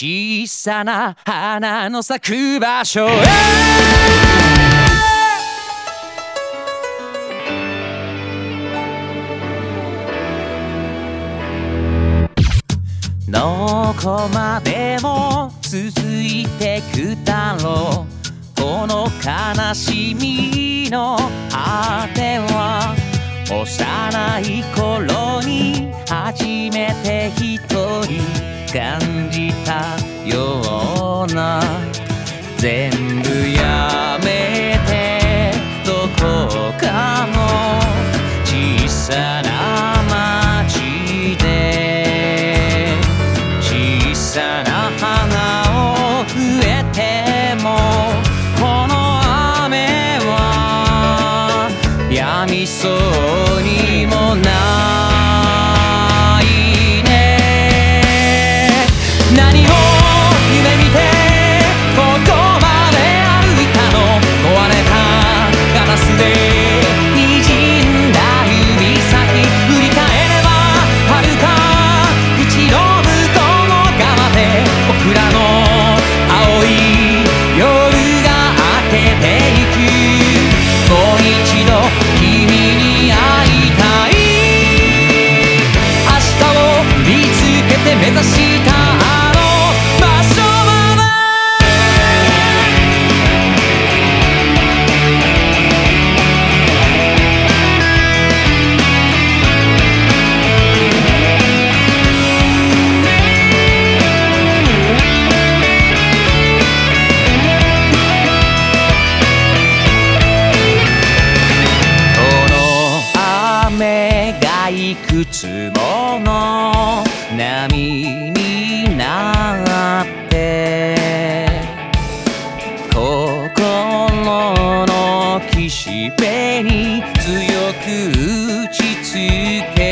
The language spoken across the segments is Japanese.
小さな花の咲く場所へ。どこまでも続いてくだろう。この悲しみの果ては幼い頃に初めて一人。感じたよ。うな。全部やめて。どこかの小さな町で。小さな花を植えてもこの雨はやみそう。もの波になって心の岸辺に強く打ちつけ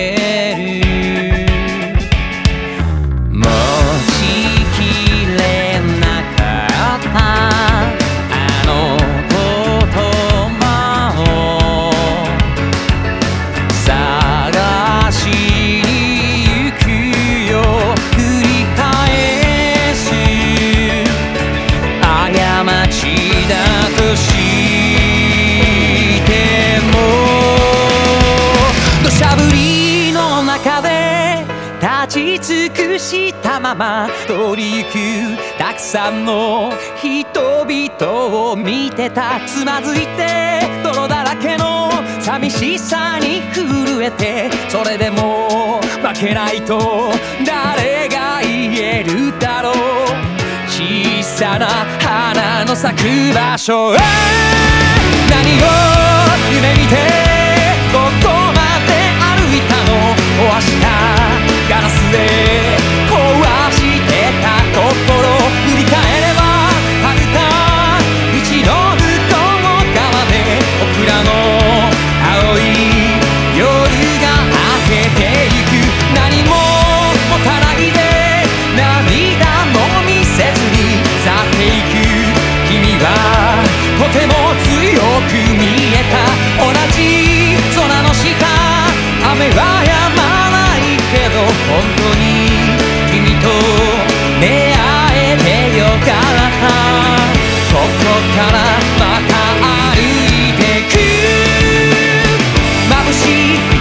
したまま通り行くたくさんの人々を見てた。つまずいて泥だらけの寂しさに震えてそれでも負けないと誰が言えるだろう。小さな花の咲く場所。へ何を夢見てここまで歩いたの。壊しとても強く見えた。同じ空の下。雨は止まないけど本当に君と出会えてよかった。ここからまた歩いてく。眩しい